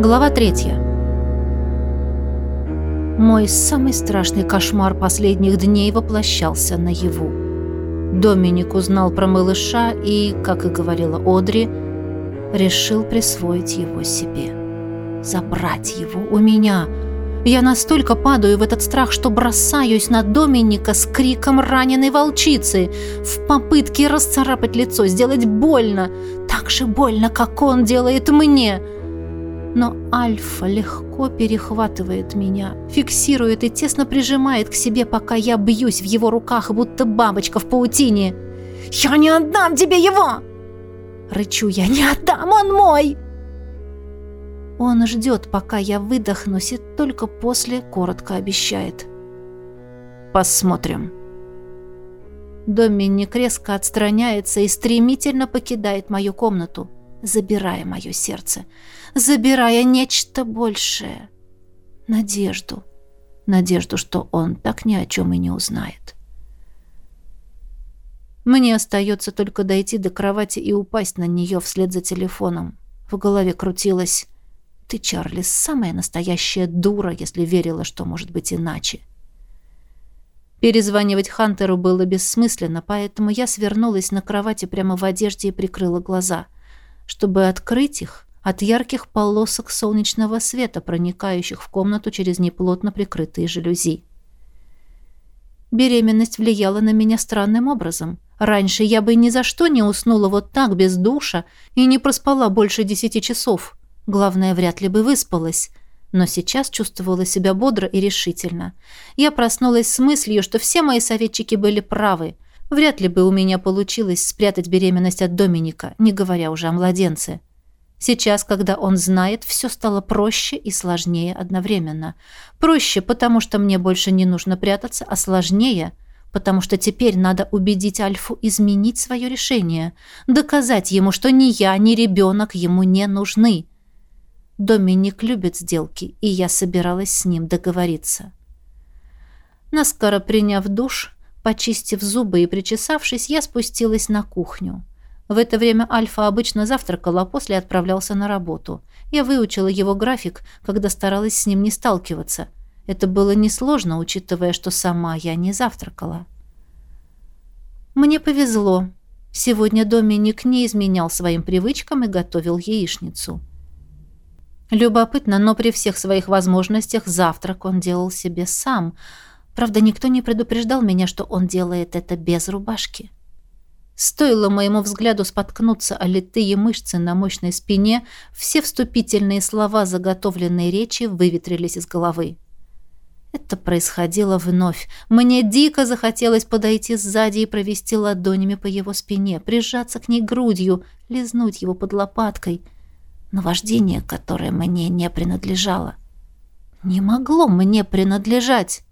Глава третья. Мой самый страшный кошмар последних дней воплощался наяву. Доминик узнал про малыша и, как и говорила Одри, решил присвоить его себе. Забрать его у меня. Я настолько падаю в этот страх, что бросаюсь на Доминика с криком раненой волчицы в попытке расцарапать лицо, сделать больно, так же больно, как он делает мне. Но Альфа легко перехватывает меня, фиксирует и тесно прижимает к себе, пока я бьюсь в его руках, будто бабочка в паутине. «Я не отдам тебе его!» Рычу я, «Не отдам, он мой!» Он ждет, пока я выдохнусь, и только после коротко обещает. «Посмотрим». Доминик резко отстраняется и стремительно покидает мою комнату, забирая мое сердце забирая нечто большее. Надежду. Надежду, что он так ни о чем и не узнает. Мне остается только дойти до кровати и упасть на нее вслед за телефоном. В голове крутилось «Ты, Чарли, самая настоящая дура, если верила, что может быть иначе». Перезванивать Хантеру было бессмысленно, поэтому я свернулась на кровати прямо в одежде и прикрыла глаза. Чтобы открыть их, от ярких полосок солнечного света, проникающих в комнату через неплотно прикрытые жалюзи. Беременность влияла на меня странным образом. Раньше я бы ни за что не уснула вот так, без душа, и не проспала больше десяти часов. Главное, вряд ли бы выспалась. Но сейчас чувствовала себя бодро и решительно. Я проснулась с мыслью, что все мои советчики были правы. Вряд ли бы у меня получилось спрятать беременность от Доминика, не говоря уже о младенце. Сейчас, когда он знает, все стало проще и сложнее одновременно. Проще, потому что мне больше не нужно прятаться, а сложнее, потому что теперь надо убедить Альфу изменить свое решение, доказать ему, что ни я, ни ребенок ему не нужны. Доминик любит сделки, и я собиралась с ним договориться. Наскоро приняв душ, почистив зубы и причесавшись, я спустилась на кухню. В это время Альфа обычно завтракал, а после отправлялся на работу. Я выучила его график, когда старалась с ним не сталкиваться. Это было несложно, учитывая, что сама я не завтракала. Мне повезло. Сегодня Доминик не изменял своим привычкам и готовил яичницу. Любопытно, но при всех своих возможностях завтрак он делал себе сам. Правда, никто не предупреждал меня, что он делает это без рубашки. Стоило моему взгляду споткнуться о литые мышцы на мощной спине, все вступительные слова заготовленной речи выветрились из головы. Это происходило вновь. Мне дико захотелось подойти сзади и провести ладонями по его спине, прижаться к ней грудью, лизнуть его под лопаткой. Но вождение, которое мне не принадлежало, не могло мне принадлежать.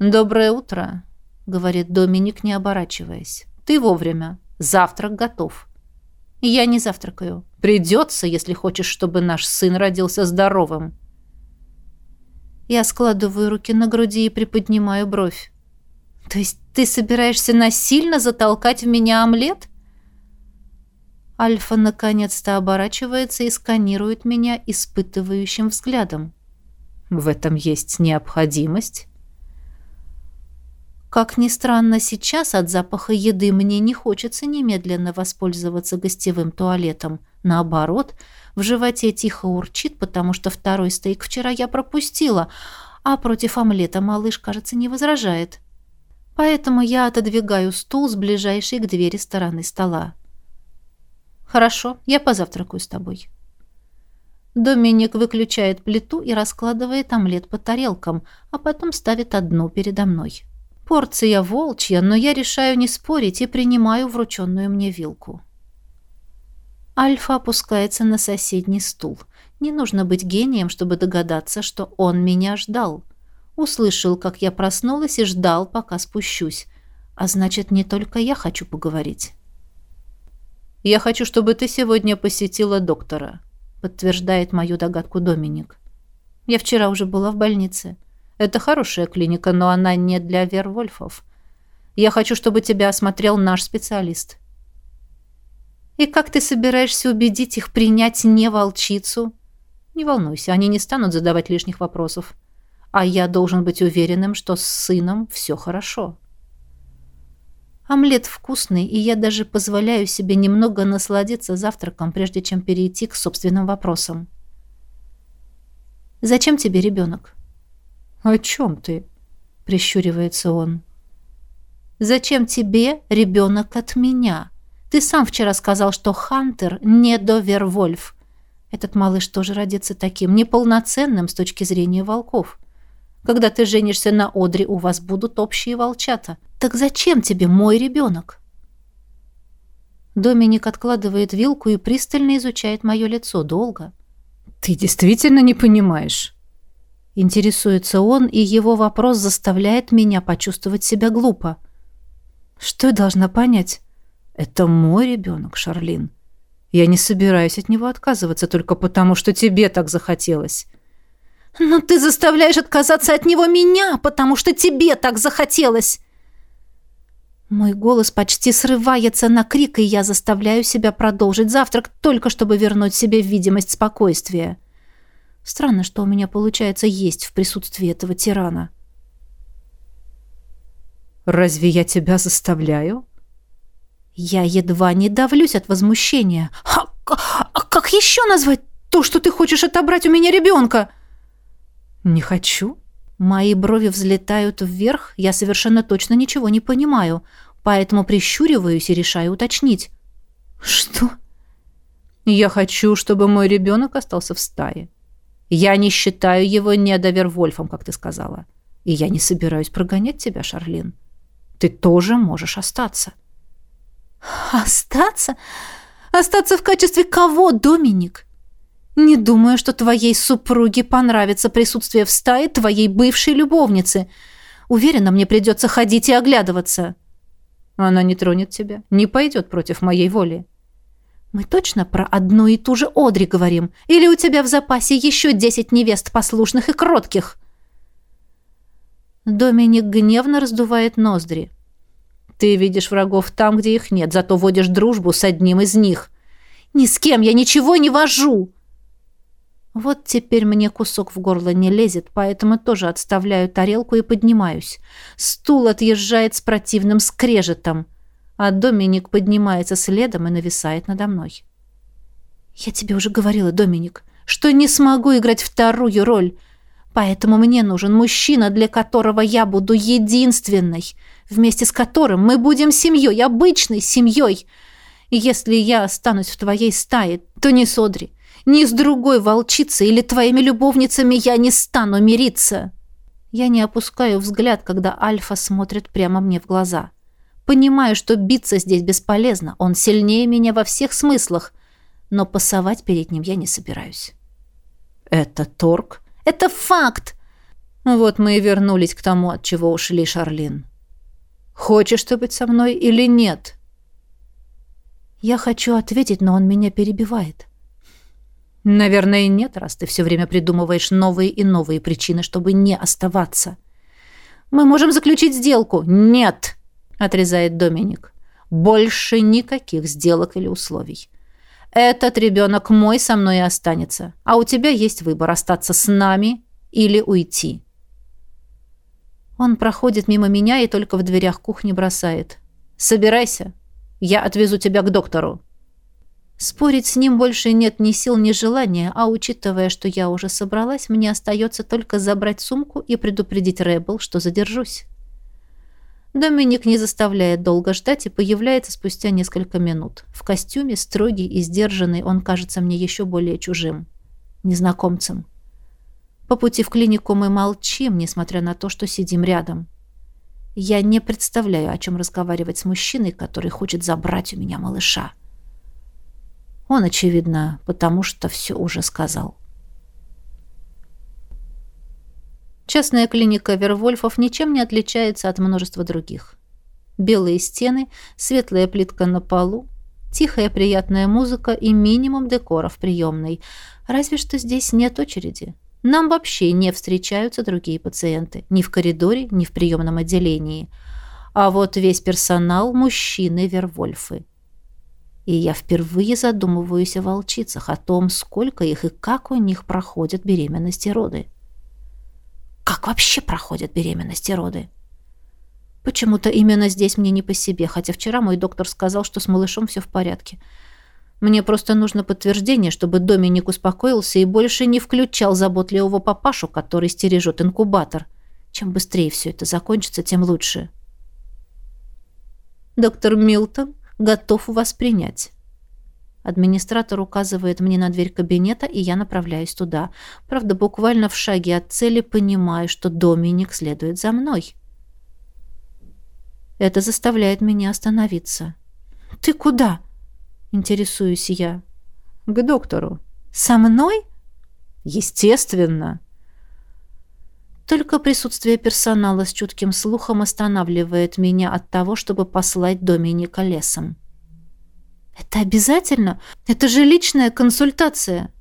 «Доброе утро», говорит Доминик, не оборачиваясь. Ты вовремя. Завтрак готов. Я не завтракаю. Придется, если хочешь, чтобы наш сын родился здоровым. Я складываю руки на груди и приподнимаю бровь. То есть ты собираешься насильно затолкать в меня омлет? Альфа наконец-то оборачивается и сканирует меня испытывающим взглядом. В этом есть необходимость. Как ни странно, сейчас от запаха еды мне не хочется немедленно воспользоваться гостевым туалетом. Наоборот, в животе тихо урчит, потому что второй стейк вчера я пропустила, а против омлета малыш, кажется, не возражает. Поэтому я отодвигаю стул с ближайшей к двери стороны стола. «Хорошо, я позавтракаю с тобой». Доминик выключает плиту и раскладывает омлет по тарелкам, а потом ставит одну передо мной. Порция волчья, но я решаю не спорить и принимаю врученную мне вилку. Альфа опускается на соседний стул. Не нужно быть гением, чтобы догадаться, что он меня ждал. Услышал, как я проснулась и ждал, пока спущусь. А значит, не только я хочу поговорить. «Я хочу, чтобы ты сегодня посетила доктора», подтверждает мою догадку Доминик. «Я вчера уже была в больнице». Это хорошая клиника, но она не для вервольфов. Я хочу, чтобы тебя осмотрел наш специалист. И как ты собираешься убедить их принять не волчицу? Не волнуйся, они не станут задавать лишних вопросов. А я должен быть уверенным, что с сыном все хорошо. Омлет вкусный, и я даже позволяю себе немного насладиться завтраком, прежде чем перейти к собственным вопросам. «Зачем тебе ребенок?» «О чем ты?» — прищуривается он. «Зачем тебе ребенок от меня? Ты сам вчера сказал, что Хантер не довервольф. Этот малыш тоже родится таким, неполноценным с точки зрения волков. Когда ты женишься на Одре, у вас будут общие волчата. Так зачем тебе мой ребенок?» Доминик откладывает вилку и пристально изучает мое лицо долго. «Ты действительно не понимаешь?» Интересуется он, и его вопрос заставляет меня почувствовать себя глупо. «Что я должна понять?» «Это мой ребенок, Шарлин. Я не собираюсь от него отказываться только потому, что тебе так захотелось». «Но ты заставляешь отказаться от него меня, потому что тебе так захотелось!» Мой голос почти срывается на крик, и я заставляю себя продолжить завтрак, только чтобы вернуть себе видимость спокойствия. Странно, что у меня получается есть в присутствии этого тирана. «Разве я тебя заставляю?» Я едва не давлюсь от возмущения. «А, а как еще назвать то, что ты хочешь отобрать у меня ребенка?» «Не хочу». Мои брови взлетают вверх, я совершенно точно ничего не понимаю, поэтому прищуриваюсь и решаю уточнить. «Что?» «Я хочу, чтобы мой ребенок остался в стае. Я не считаю его недовервольфом, как ты сказала. И я не собираюсь прогонять тебя, Шарлин. Ты тоже можешь остаться». «Остаться? Остаться в качестве кого, Доминик?» Не думаю, что твоей супруге понравится присутствие в стае твоей бывшей любовницы. Уверена, мне придется ходить и оглядываться. Она не тронет тебя, не пойдет против моей воли. Мы точно про одну и ту же Одри говорим? Или у тебя в запасе еще десять невест послушных и кротких? Доминик гневно раздувает ноздри. Ты видишь врагов там, где их нет, зато водишь дружбу с одним из них. Ни с кем я ничего не вожу. Вот теперь мне кусок в горло не лезет, поэтому тоже отставляю тарелку и поднимаюсь. Стул отъезжает с противным скрежетом, а Доминик поднимается следом и нависает надо мной. «Я тебе уже говорила, Доминик, что не смогу играть вторую роль, поэтому мне нужен мужчина, для которого я буду единственной, вместе с которым мы будем семьей, обычной семьей. Если я останусь в твоей стае, то не Содри, ни с другой волчицей или твоими любовницами я не стану мириться. Я не опускаю взгляд, когда Альфа смотрит прямо мне в глаза. Понимаю, что биться здесь бесполезно. Он сильнее меня во всех смыслах. Но пасовать перед ним я не собираюсь. Это торг? Это факт! Вот мы и вернулись к тому, от чего ушли, Шарлин. Хочешь ты быть со мной или нет? Я хочу ответить, но он меня перебивает. Наверное, нет, раз ты все время придумываешь новые и новые причины, чтобы не оставаться. Мы можем заключить сделку. Нет, отрезает Доминик. Больше никаких сделок или условий. Этот ребенок мой со мной и останется. А у тебя есть выбор остаться с нами или уйти. Он проходит мимо меня и только в дверях кухни бросает. Собирайся. Я отвезу тебя к доктору. Спорить с ним больше нет ни сил, ни желания, а учитывая, что я уже собралась, мне остается только забрать сумку и предупредить Рэббл, что задержусь. Доминик не заставляет долго ждать и появляется спустя несколько минут. В костюме, строгий и сдержанный, он кажется мне еще более чужим. Незнакомцем. По пути в клинику мы молчим, несмотря на то, что сидим рядом. Я не представляю, о чем разговаривать с мужчиной, который хочет забрать у меня малыша. Он, очевидно, потому что все уже сказал. Частная клиника Вервольфов ничем не отличается от множества других. Белые стены, светлая плитка на полу, тихая приятная музыка и минимум декора в приемной. Разве что здесь нет очереди. Нам вообще не встречаются другие пациенты. Ни в коридоре, ни в приемном отделении. А вот весь персонал – мужчины Вервольфы. И я впервые задумываюсь о волчицах, о том, сколько их и как у них проходят беременности роды. Как вообще проходят беременности роды? Почему-то именно здесь мне не по себе, хотя вчера мой доктор сказал, что с малышом все в порядке. Мне просто нужно подтверждение, чтобы Доминик успокоился и больше не включал заботливого папашу, который стережет инкубатор. Чем быстрее все это закончится, тем лучше. Доктор Милтон готов вас принять. Администратор указывает мне на дверь кабинета, и я направляюсь туда. Правда, буквально в шаге от цели понимаю, что Доминик следует за мной. Это заставляет меня остановиться. «Ты куда?» Интересуюсь я. К доктору. Со мной? Естественно. Только присутствие персонала с чутким слухом останавливает меня от того, чтобы послать Доминика лесом. Это обязательно? Это же личная консультация.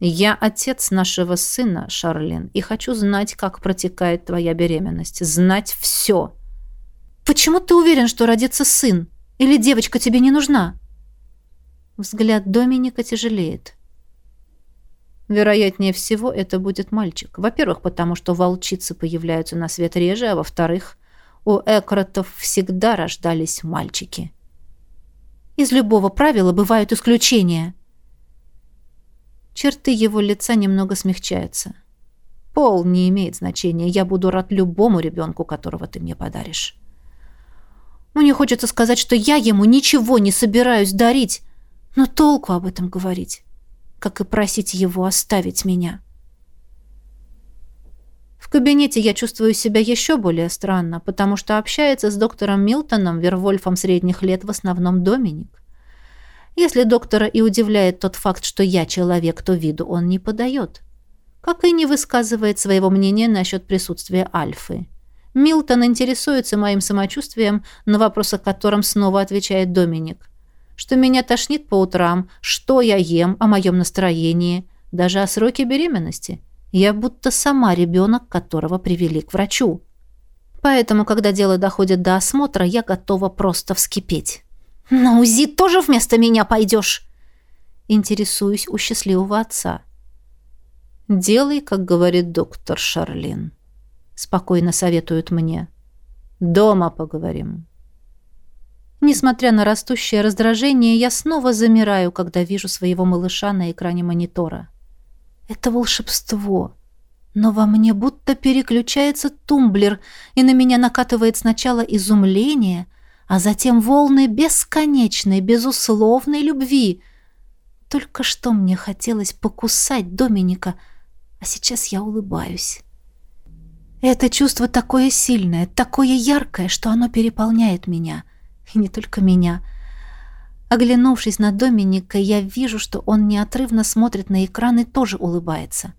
Я отец нашего сына, Шарлин, и хочу знать, как протекает твоя беременность. Знать все. Почему ты уверен, что родится сын? Или девочка тебе не нужна? Взгляд Доминика тяжелеет. Вероятнее всего, это будет мальчик. Во-первых, потому что волчицы появляются на свет реже, а во-вторых, у Экротов всегда рождались мальчики. Из любого правила бывают исключения. Черты его лица немного смягчаются. Пол не имеет значения. Я буду рад любому ребенку, которого ты мне подаришь. Мне хочется сказать, что я ему ничего не собираюсь дарить, но толку об этом говорить, как и просить его оставить меня. Кабинете я чувствую себя еще более странно, потому что общается с доктором Милтоном, Вервольфом средних лет, в основном Доминик. Если доктора и удивляет тот факт, что я человек, то виду он не подает. Как и не высказывает своего мнения насчет присутствия Альфы. Милтон интересуется моим самочувствием, на вопрос о котором снова отвечает Доминик что меня тошнит по утрам, что я ем, о моем настроении, даже о сроке беременности. Я будто сама ребенок, которого привели к врачу. Поэтому, когда дело доходит до осмотра, я готова просто вскипеть. «На УЗИ тоже вместо меня пойдешь?» Интересуюсь у счастливого отца. «Делай, как говорит доктор Шарлин», — спокойно советуют мне. «Дома поговорим». Несмотря на растущее раздражение, я снова замираю, когда вижу своего малыша на экране монитора. Это волшебство. Но во мне будто переключается тумблер, и на меня накатывает сначала изумление, а затем волны бесконечной, безусловной любви. Только что мне хотелось покусать Доминика, а сейчас я улыбаюсь. Это чувство такое сильное, такое яркое, что оно переполняет меня — и не только меня. Оглянувшись на Доминика, я вижу, что он неотрывно смотрит на экран и тоже улыбается.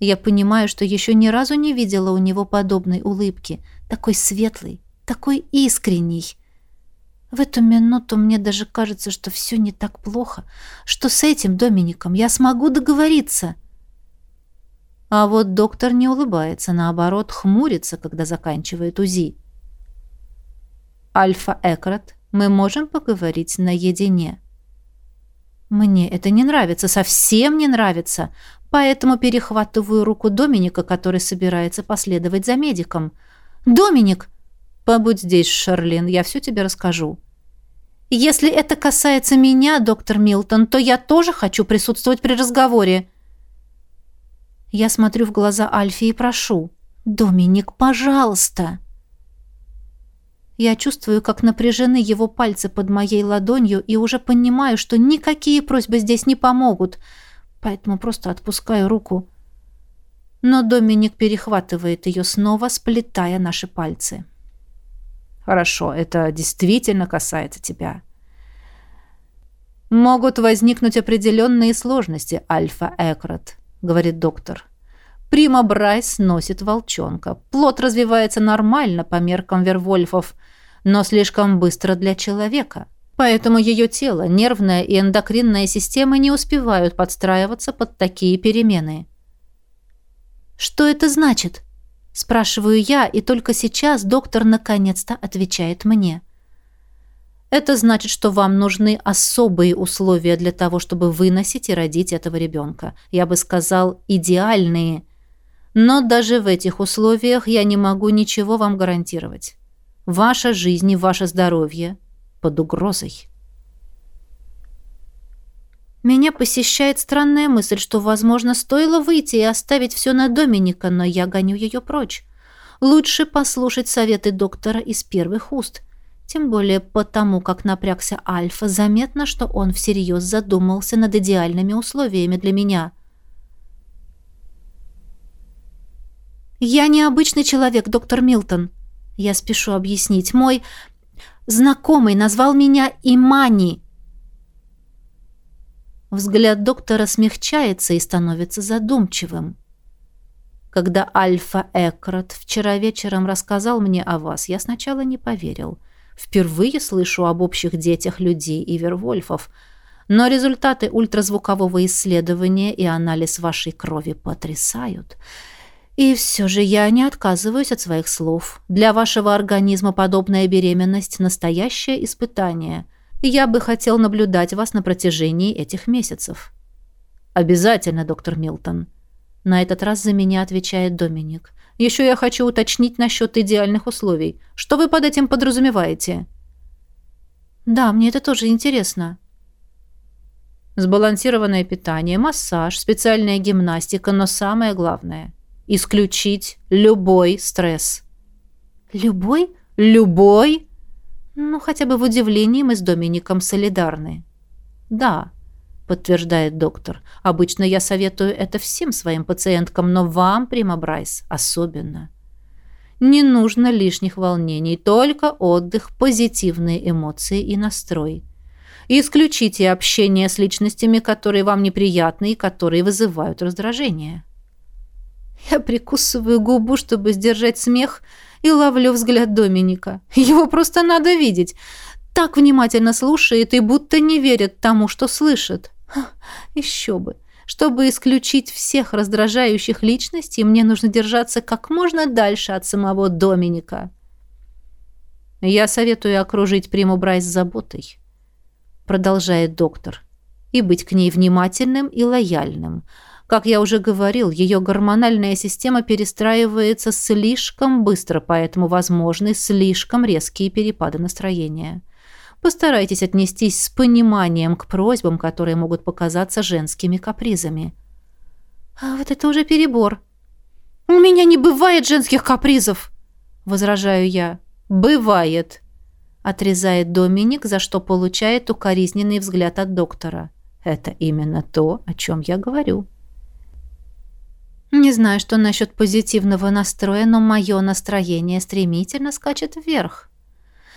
Я понимаю, что еще ни разу не видела у него подобной улыбки, такой светлой, такой искренней. В эту минуту мне даже кажется, что все не так плохо, что с этим Домиником я смогу договориться. А вот доктор не улыбается, наоборот, хмурится, когда заканчивает УЗИ. Альфа Экрат, мы можем поговорить наедине. Мне это не нравится, совсем не нравится, поэтому перехватываю руку Доминика, который собирается последовать за медиком. «Доминик!» «Побудь здесь, Шарлин, я все тебе расскажу». «Если это касается меня, доктор Милтон, то я тоже хочу присутствовать при разговоре». Я смотрю в глаза Альфи и прошу. «Доминик, пожалуйста!» Я чувствую, как напряжены его пальцы под моей ладонью и уже понимаю, что никакие просьбы здесь не помогут, поэтому просто отпускаю руку. Но Доминик перехватывает ее снова, сплетая наши пальцы. «Хорошо, это действительно касается тебя», «Могут возникнуть определенные сложности, Альфа Экрат», — говорит доктор. Прима Брайс носит волчонка. Плод развивается нормально по меркам вервольфов, но слишком быстро для человека. Поэтому ее тело, нервная и эндокринная системы не успевают подстраиваться под такие перемены. «Что это значит?» – спрашиваю я, и только сейчас доктор наконец-то отвечает мне. Это значит, что вам нужны особые условия для того, чтобы выносить и родить этого ребенка. Я бы сказал, идеальные. Но даже в этих условиях я не могу ничего вам гарантировать. Ваша жизнь и ваше здоровье под угрозой. Меня посещает странная мысль, что, возможно, стоило выйти и оставить все на Доминика, но я гоню ее прочь. Лучше послушать советы доктора из первых уст. Тем более потому, как напрягся Альфа, заметно, что он всерьез задумался над идеальными условиями для меня. «Я необычный человек, доктор Милтон», я спешу объяснить. Мой знакомый назвал меня Имани. Взгляд доктора смягчается и становится задумчивым. Когда Альфа Экрат вчера вечером рассказал мне о вас, я сначала не поверил. Впервые слышу об общих детях людей и вервольфов, но результаты ультразвукового исследования и анализ вашей крови потрясают. И все же я не отказываюсь от своих слов. Для вашего организма подобная беременность – настоящее испытание. Я бы хотел наблюдать вас на протяжении этих месяцев. Обязательно, доктор Милтон. На этот раз за меня отвечает Доминик. Еще я хочу уточнить насчет идеальных условий. Что вы под этим подразумеваете? Да, мне это тоже интересно. Сбалансированное питание, массаж, специальная гимнастика, но самое главное – исключить любой стресс. Любой? Любой? Ну, хотя бы в удивлении мы с Домиником солидарны. Да, подтверждает доктор. Обычно я советую это всем своим пациенткам, но вам, Прима Брайс, особенно. Не нужно лишних волнений, только отдых, позитивные эмоции и настрой. исключите общение с личностями, которые вам неприятны и которые вызывают раздражение. Я прикусываю губу, чтобы сдержать смех, и ловлю взгляд Доминика. Его просто надо видеть. Так внимательно слушает и будто не верит тому, что слышит. Еще бы. Чтобы исключить всех раздражающих личностей, мне нужно держаться как можно дальше от самого Доминика. Я советую окружить Приму Брайс заботой, продолжает доктор, и быть к ней внимательным и лояльным. Как я уже говорил, ее гормональная система перестраивается слишком быстро, поэтому возможны слишком резкие перепады настроения. Постарайтесь отнестись с пониманием к просьбам, которые могут показаться женскими капризами. А вот это уже перебор. У меня не бывает женских капризов, возражаю я. Бывает, отрезает Доминик, за что получает укоризненный взгляд от доктора. Это именно то, о чем я говорю. Не знаю, что насчет позитивного настроя, но мое настроение стремительно скачет вверх.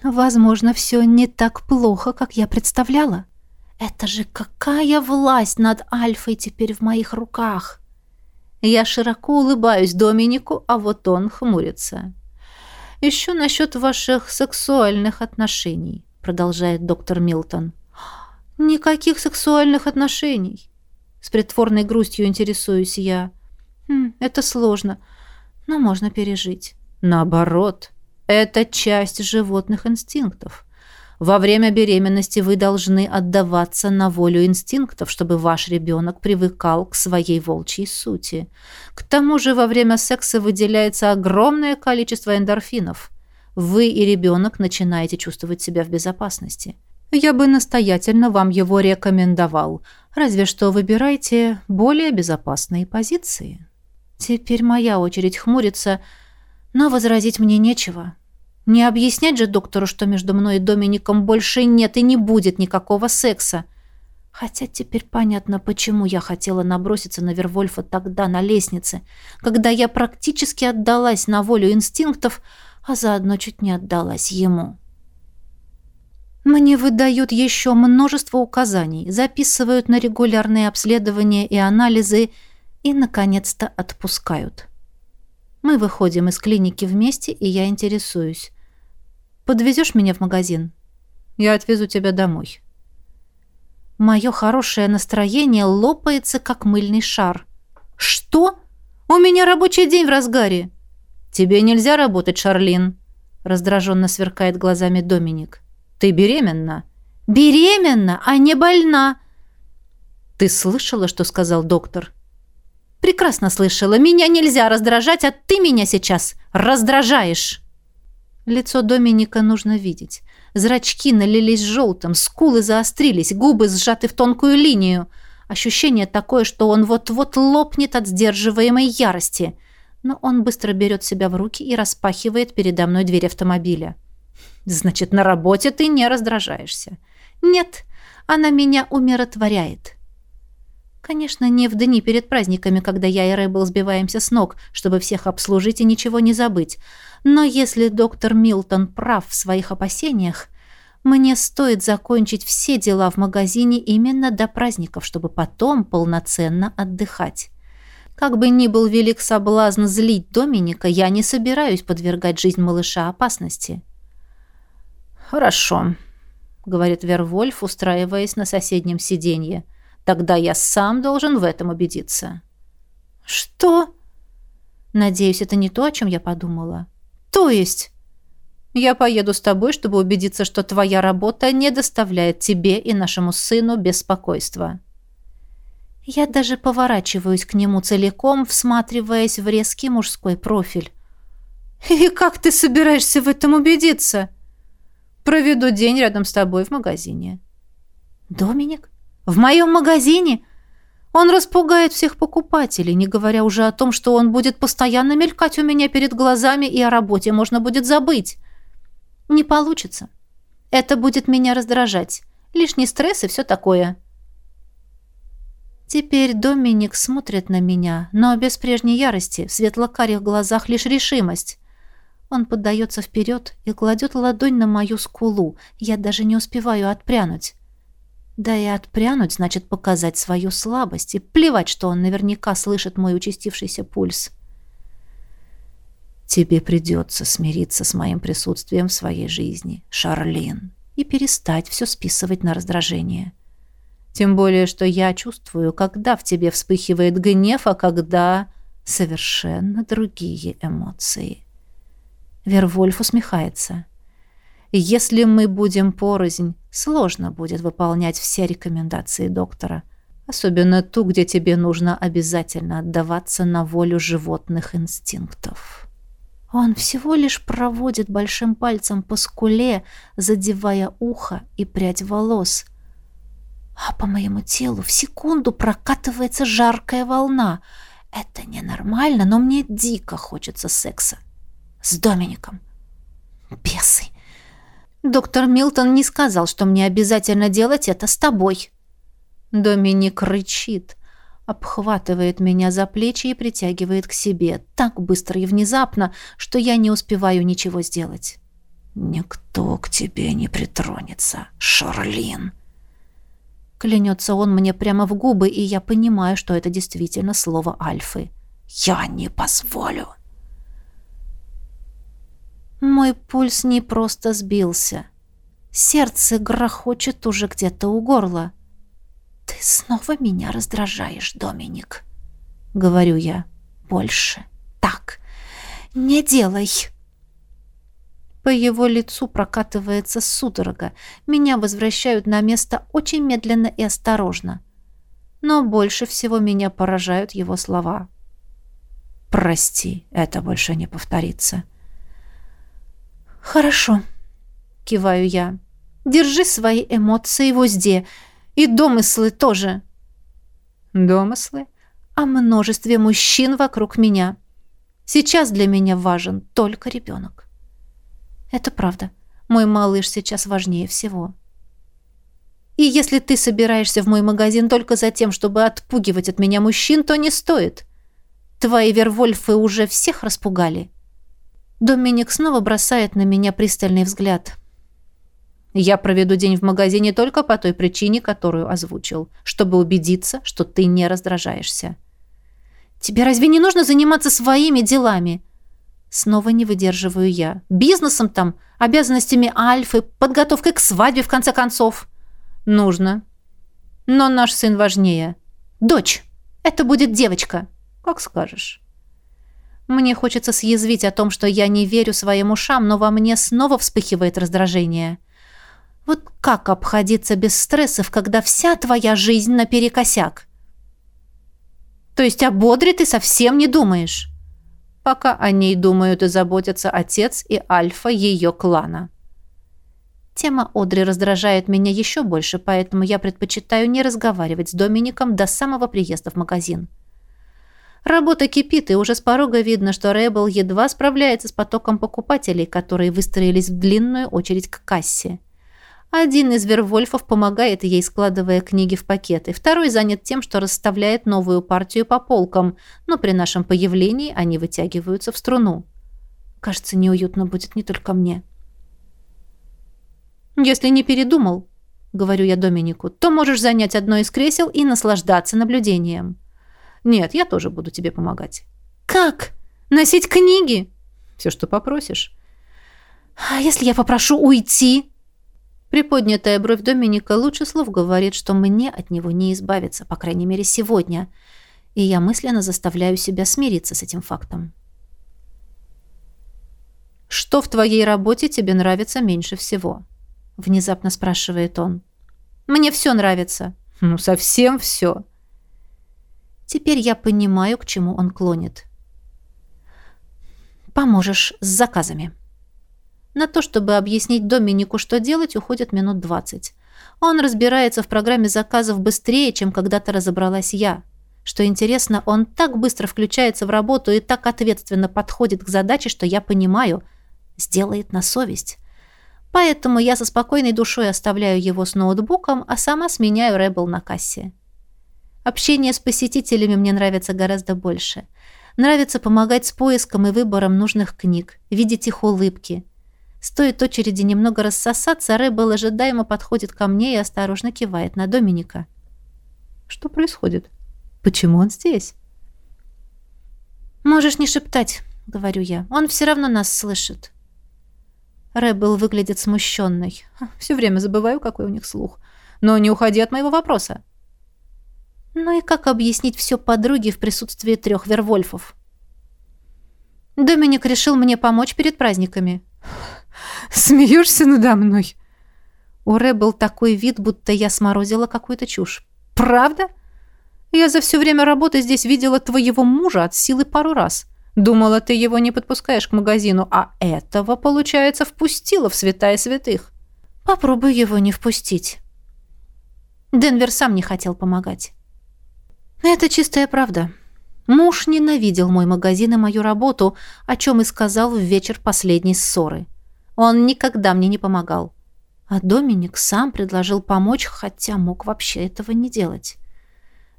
Возможно, все не так плохо, как я представляла. Это же какая власть над Альфой теперь в моих руках! Я широко улыбаюсь Доминику, а вот он хмурится. «Еще насчет ваших сексуальных отношений», — продолжает доктор Милтон. «Никаких сексуальных отношений». С притворной грустью интересуюсь я. Хм, «Это сложно, но можно пережить». «Наоборот», это часть животных инстинктов. Во время беременности вы должны отдаваться на волю инстинктов, чтобы ваш ребенок привыкал к своей волчьей сути. К тому же во время секса выделяется огромное количество эндорфинов. Вы и ребенок начинаете чувствовать себя в безопасности. Я бы настоятельно вам его рекомендовал. Разве что выбирайте более безопасные позиции. Теперь моя очередь хмуриться – но возразить мне нечего. Не объяснять же доктору, что между мной и Домиником больше нет и не будет никакого секса. Хотя теперь понятно, почему я хотела наброситься на Вервольфа тогда на лестнице, когда я практически отдалась на волю инстинктов, а заодно чуть не отдалась ему. Мне выдают еще множество указаний, записывают на регулярные обследования и анализы и, наконец-то, отпускают. Мы выходим из клиники вместе, и я интересуюсь. «Подвезешь меня в магазин?» «Я отвезу тебя домой». Мое хорошее настроение лопается, как мыльный шар. «Что? У меня рабочий день в разгаре!» «Тебе нельзя работать, Шарлин», — раздраженно сверкает глазами Доминик. Ты беременна. Беременна, а не больна. Ты слышала, что сказал доктор? Прекрасно слышала. Меня нельзя раздражать, а ты меня сейчас раздражаешь. Лицо Доминика нужно видеть. Зрачки налились желтым, скулы заострились, губы сжаты в тонкую линию. Ощущение такое, что он вот-вот лопнет от сдерживаемой ярости. Но он быстро берет себя в руки и распахивает передо мной дверь автомобиля. «Значит, на работе ты не раздражаешься?» «Нет, она меня умиротворяет». Конечно, не в дни перед праздниками, когда я и Рэббл сбиваемся с ног, чтобы всех обслужить и ничего не забыть. Но если доктор Милтон прав в своих опасениях, мне стоит закончить все дела в магазине именно до праздников, чтобы потом полноценно отдыхать. Как бы ни был велик соблазн злить Доминика, я не собираюсь подвергать жизнь малыша опасности. «Хорошо», — говорит Вервольф, устраиваясь на соседнем сиденье. — Тогда я сам должен в этом убедиться. Что? Надеюсь, это не то, о чем я подумала. То есть я поеду с тобой, чтобы убедиться, что твоя работа не доставляет тебе и нашему сыну беспокойства. Я даже поворачиваюсь к нему целиком, всматриваясь в резкий мужской профиль. «И как ты собираешься в этом убедиться?» «Проведу день рядом с тобой в магазине». «Доминик? В моем магазине? Он распугает всех покупателей, не говоря уже о том, что он будет постоянно мелькать у меня перед глазами, и о работе можно будет забыть. Не получится. Это будет меня раздражать. Лишний стресс и все такое. Теперь Доминик смотрит на меня, но без прежней ярости, в светло-карих глазах лишь решимость. Он поддается вперед и кладет ладонь на мою скулу. Я даже не успеваю отпрянуть. Да и отпрянуть значит показать свою слабость, и плевать, что он наверняка слышит мой участившийся пульс. Тебе придется смириться с моим присутствием в своей жизни, Шарлин, и перестать все списывать на раздражение. Тем более, что я чувствую, когда в тебе вспыхивает гнев, а когда совершенно другие эмоции. Вервольф усмехается. — если мы будем порознь, сложно будет выполнять все рекомендации доктора. Особенно ту, где тебе нужно обязательно отдаваться на волю животных инстинктов. Он всего лишь проводит большим пальцем по скуле, задевая ухо и прядь волос. А по моему телу в секунду прокатывается жаркая волна. Это ненормально, но мне дико хочется секса. С Домиником. Бесы! Доктор Милтон не сказал, что мне обязательно делать это с тобой. Доминик рычит, обхватывает меня за плечи и притягивает к себе так быстро и внезапно, что я не успеваю ничего сделать. «Никто к тебе не притронется, Шарлин!» Клянется он мне прямо в губы, и я понимаю, что это действительно слово Альфы. «Я не позволю!» Мой пульс не просто сбился. Сердце грохочет уже где-то у горла. «Ты снова меня раздражаешь, Доминик», — говорю я. «Больше. Так. Не делай». По его лицу прокатывается судорога. Меня возвращают на место очень медленно и осторожно. Но больше всего меня поражают его слова. «Прости, это больше не повторится». «Хорошо», — киваю я. «Держи свои эмоции в узде. И домыслы тоже». «Домыслы?» «О множестве мужчин вокруг меня. Сейчас для меня важен только ребенок». «Это правда. Мой малыш сейчас важнее всего». И если ты собираешься в мой магазин только за тем, чтобы отпугивать от меня мужчин, то не стоит. Твои вервольфы уже всех распугали. Доминик снова бросает на меня пристальный взгляд. Я проведу день в магазине только по той причине, которую озвучил, чтобы убедиться, что ты не раздражаешься. Тебе разве не нужно заниматься своими делами? Снова не выдерживаю я. Бизнесом там, обязанностями альфы, подготовкой к свадьбе, в конце концов. Нужно. Но наш сын важнее. Дочь. Это будет девочка. Как скажешь. Мне хочется съязвить о том, что я не верю своим ушам, но во мне снова вспыхивает раздражение. Вот как обходиться без стрессов, когда вся твоя жизнь наперекосяк? То есть о Бодре ты совсем не думаешь? Пока о ней думают и заботятся отец и альфа ее клана. Тема Одри раздражает меня еще больше, поэтому я предпочитаю не разговаривать с Домиником до самого приезда в магазин. Работа кипит, и уже с порога видно, что Рэббл едва справляется с потоком покупателей, которые выстроились в длинную очередь к кассе. Один из Вервольфов помогает ей, складывая книги в пакеты. Второй занят тем, что расставляет новую партию по полкам, но при нашем появлении они вытягиваются в струну. Кажется, неуютно будет не только мне. «Если не передумал», — говорю я Доминику, «то можешь занять одно из кресел и наслаждаться наблюдением». «Нет, я тоже буду тебе помогать». «Как? Носить книги?» «Все, что попросишь». «А если я попрошу уйти?» Приподнятая бровь Доминика лучше слов говорит, что мне от него не избавиться, по крайней мере, сегодня. И я мысленно заставляю себя смириться с этим фактом. «Что в твоей работе тебе нравится меньше всего?» внезапно спрашивает он. Мне все нравится. Ну, совсем все. Теперь я понимаю, к чему он клонит. Поможешь с заказами. На то, чтобы объяснить Доминику, что делать, уходит минут двадцать. Он разбирается в программе заказов быстрее, чем когда-то разобралась я. Что интересно, он так быстро включается в работу и так ответственно подходит к задаче, что я понимаю, сделает на совесть. Поэтому я со спокойной душой оставляю его с ноутбуком, а сама сменяю Рэббл на кассе. Общение с посетителями мне нравится гораздо больше. Нравится помогать с поиском и выбором нужных книг, видеть их улыбки. Стоит очереди немного рассосаться, Рэббл ожидаемо подходит ко мне и осторожно кивает на Доминика. Что происходит? Почему он здесь? «Можешь не шептать», — говорю я. «Он все равно нас слышит». Рэббл выглядит смущенной. Все время забываю, какой у них слух. Но не уходи от моего вопроса. Ну и как объяснить все подруге в присутствии трех вервольфов? Доминик решил мне помочь перед праздниками. Смеешься надо мной? У Рэббл такой вид, будто я сморозила какую-то чушь. Правда? Я за все время работы здесь видела твоего мужа от силы пару раз. — Думала, ты его не подпускаешь к магазину, а этого, получается, впустила в святая святых. Попробуй его не впустить. Денвер сам не хотел помогать. Это чистая правда. Муж ненавидел мой магазин и мою работу, о чем и сказал в вечер последней ссоры. Он никогда мне не помогал. А Доминик сам предложил помочь, хотя мог вообще этого не делать.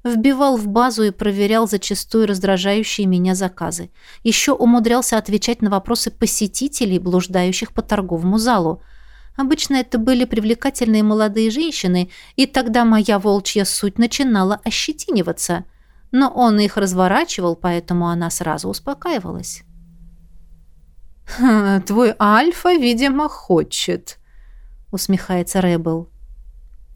Вбивал в базу и проверял зачастую раздражающие меня заказы. Еще умудрялся отвечать на вопросы посетителей, блуждающих по торговому залу. Обычно это были привлекательные молодые женщины, и тогда моя волчья суть начинала ощетиниваться. Но он их разворачивал, поэтому она сразу успокаивалась. «Твой Альфа, видимо, хочет», — усмехается Рэббл.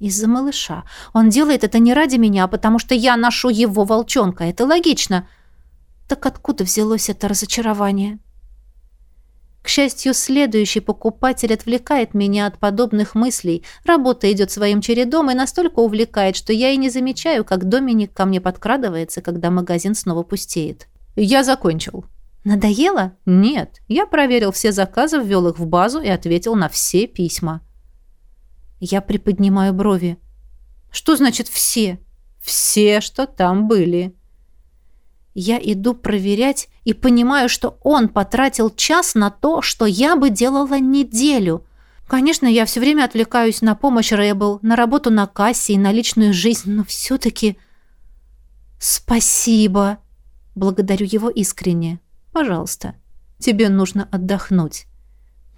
Из-за малыша. Он делает это не ради меня, а потому что я ношу его волчонка. Это логично. Так откуда взялось это разочарование? К счастью, следующий покупатель отвлекает меня от подобных мыслей. Работа идет своим чередом и настолько увлекает, что я и не замечаю, как Доминик ко мне подкрадывается, когда магазин снова пустеет. «Я закончил». «Надоело?» «Нет. Я проверил все заказы, ввел их в базу и ответил на все письма». Я приподнимаю брови. Что значит «все»? Все, что там были. Я иду проверять и понимаю, что он потратил час на то, что я бы делала неделю. Конечно, я все время отвлекаюсь на помощь Рэббл, на работу на кассе и на личную жизнь, но все-таки... Спасибо. Благодарю его искренне. Пожалуйста, тебе нужно отдохнуть.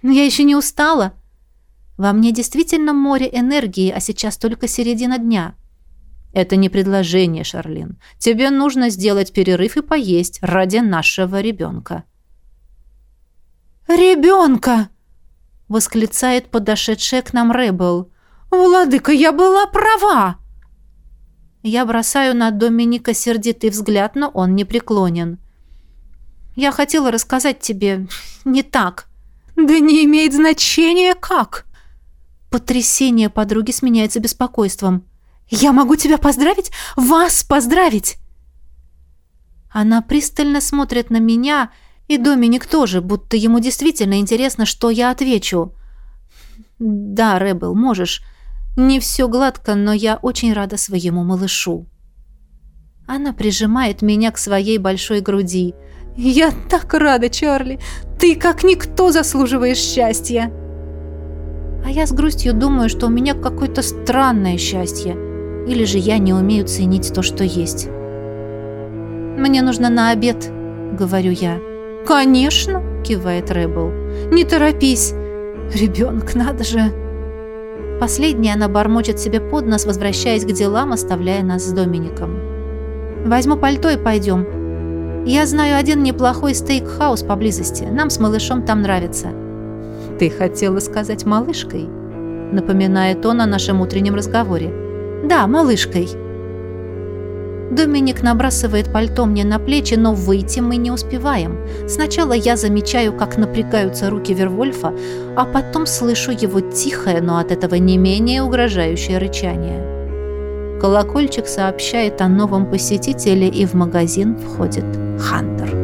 Но я еще не устала. Во мне действительно море энергии, а сейчас только середина дня. Это не предложение, Шарлин. Тебе нужно сделать перерыв и поесть ради нашего ребенка. «Ребенка!» — восклицает подошедшая к нам Рэббл. «Владыка, я была права!» Я бросаю на Доминика сердитый взгляд, но он не преклонен. «Я хотела рассказать тебе не так». «Да не имеет значения как!» Потрясение подруги сменяется беспокойством. «Я могу тебя поздравить? Вас поздравить!» Она пристально смотрит на меня, и Доминик тоже, будто ему действительно интересно, что я отвечу. «Да, Рэббл, можешь. Не все гладко, но я очень рада своему малышу». Она прижимает меня к своей большой груди. «Я так рада, Чарли! Ты, как никто, заслуживаешь счастья!» А я с грустью думаю, что у меня какое-то странное счастье. Или же я не умею ценить то, что есть. «Мне нужно на обед», — говорю я. «Конечно», — кивает Рэббл. «Не торопись. Ребенок, надо же». Последнее она бормочет себе под нос, возвращаясь к делам, оставляя нас с Домиником. «Возьму пальто и пойдем. Я знаю один неплохой стейк-хаус поблизости. Нам с малышом там нравится». «Ты хотела сказать малышкой?» Напоминает он о нашем утреннем разговоре. «Да, малышкой». Доминик набрасывает пальто мне на плечи, но выйти мы не успеваем. Сначала я замечаю, как напрягаются руки Вервольфа, а потом слышу его тихое, но от этого не менее угрожающее рычание. Колокольчик сообщает о новом посетителе, и в магазин входит Хантер.